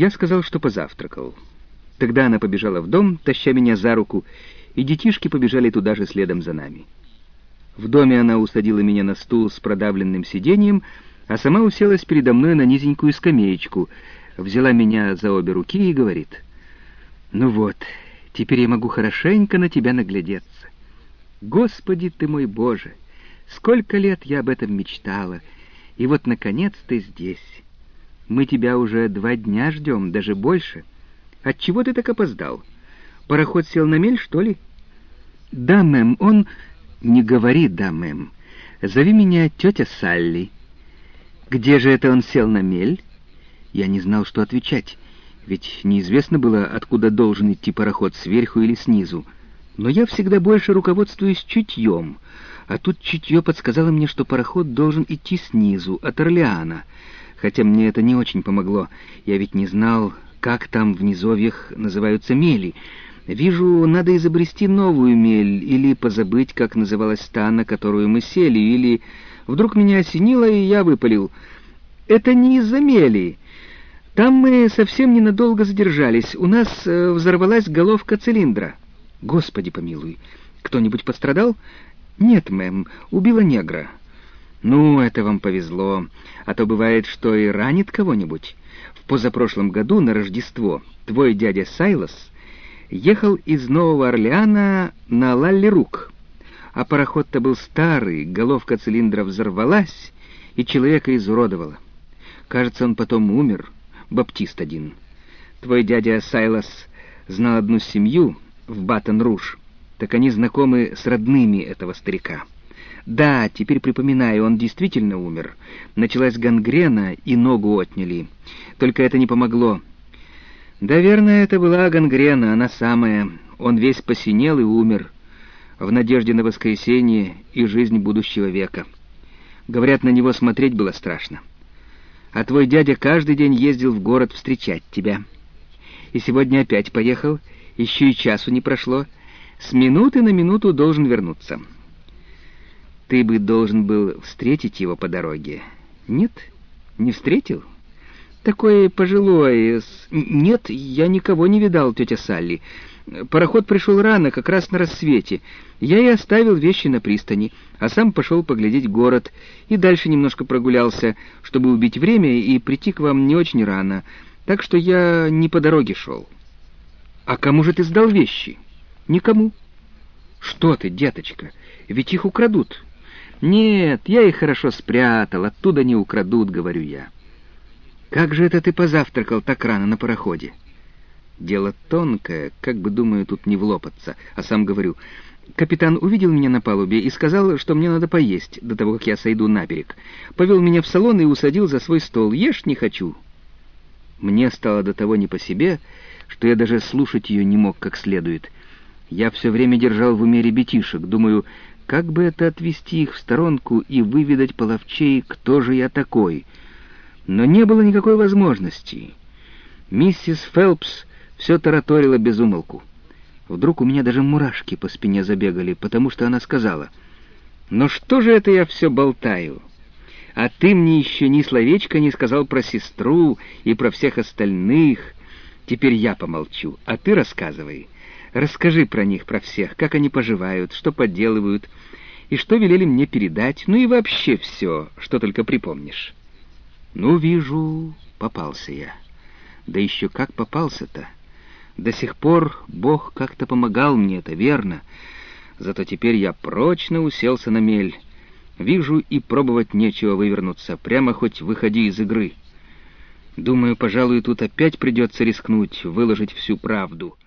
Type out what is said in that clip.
Я сказал, что позавтракал. Тогда она побежала в дом, таща меня за руку, и детишки побежали туда же следом за нами. В доме она усадила меня на стул с продавленным сиденьем, а сама уселась передо мной на низенькую скамеечку, взяла меня за обе руки и говорит, «Ну вот, теперь я могу хорошенько на тебя наглядеться. Господи ты мой Боже, сколько лет я об этом мечтала, и вот, наконец, ты здесь. Мы тебя уже два дня ждем, даже больше. Отчего ты так опоздал? Пароход сел на мель, что ли?» «Да, мэм, он...» «Не говори «да, мэм». Зови меня тетя Салли». «Где же это он сел на мель?» Я не знал, что отвечать, ведь неизвестно было, откуда должен идти пароход, сверху или снизу. Но я всегда больше руководствуюсь чутьем, а тут чутье подсказало мне, что пароход должен идти снизу, от Орлеана. Хотя мне это не очень помогло, я ведь не знал, как там в низовьях называются мели — Вижу, надо изобрести новую мель, или позабыть, как называлась та, на которую мы сели, или... Вдруг меня осенило, и я выпалил. Это не из-за мели. Там мы совсем ненадолго задержались. У нас э, взорвалась головка цилиндра. Господи помилуй, кто-нибудь пострадал? Нет, мэм, убила негра. Ну, это вам повезло. А то бывает, что и ранит кого-нибудь. В позапрошлом году на Рождество твой дядя Сайлос ехал из Нового Орлеана на Лалли-Рук, а пароход-то был старый, головка цилиндра взорвалась, и человека изуродовала. Кажется, он потом умер, баптист один. Твой дядя Сайлас знал одну семью в Батон-Руж, так они знакомы с родными этого старика. Да, теперь припоминаю, он действительно умер. Началась гангрена, и ногу отняли. Только это не помогло. Да, верно, это была гангрена, она самая. Он весь посинел и умер, в надежде на воскресенье и жизнь будущего века. Говорят, на него смотреть было страшно. А твой дядя каждый день ездил в город встречать тебя. И сегодня опять поехал, еще и часу не прошло. С минуты на минуту должен вернуться. Ты бы должен был встретить его по дороге. Нет? Не встретил?» Такое пожилое... Нет, я никого не видал, тетя Салли. Пароход пришел рано, как раз на рассвете. Я и оставил вещи на пристани, а сам пошел поглядеть город и дальше немножко прогулялся, чтобы убить время и прийти к вам не очень рано. Так что я не по дороге шел. А кому же ты сдал вещи? Никому. Что ты, деточка, ведь их украдут. Нет, я их хорошо спрятал, оттуда не украдут, говорю я. «Как же это ты позавтракал так рано на пароходе?» «Дело тонкое, как бы, думаю, тут не влопаться, а сам говорю. Капитан увидел меня на палубе и сказал, что мне надо поесть до того, как я сойду на берег. Повел меня в салон и усадил за свой стол. Ешь не хочу». Мне стало до того не по себе, что я даже слушать ее не мог как следует. Я все время держал в уме ребятишек, думаю, как бы это отвести их в сторонку и выведать половчей, кто же я такой — но не было никакой возможности. Миссис Фелпс все тараторила без умолку. Вдруг у меня даже мурашки по спине забегали, потому что она сказала, «Но что же это я все болтаю? А ты мне еще ни словечко не сказал про сестру и про всех остальных. Теперь я помолчу, а ты рассказывай. Расскажи про них, про всех, как они поживают, что поделывают, и что велели мне передать, ну и вообще все, что только припомнишь». Ну, вижу, попался я. Да еще как попался-то. До сих пор Бог как-то помогал мне, это верно. Зато теперь я прочно уселся на мель. Вижу, и пробовать нечего вывернуться, прямо хоть выходи из игры. Думаю, пожалуй, тут опять придется рискнуть, выложить всю правду —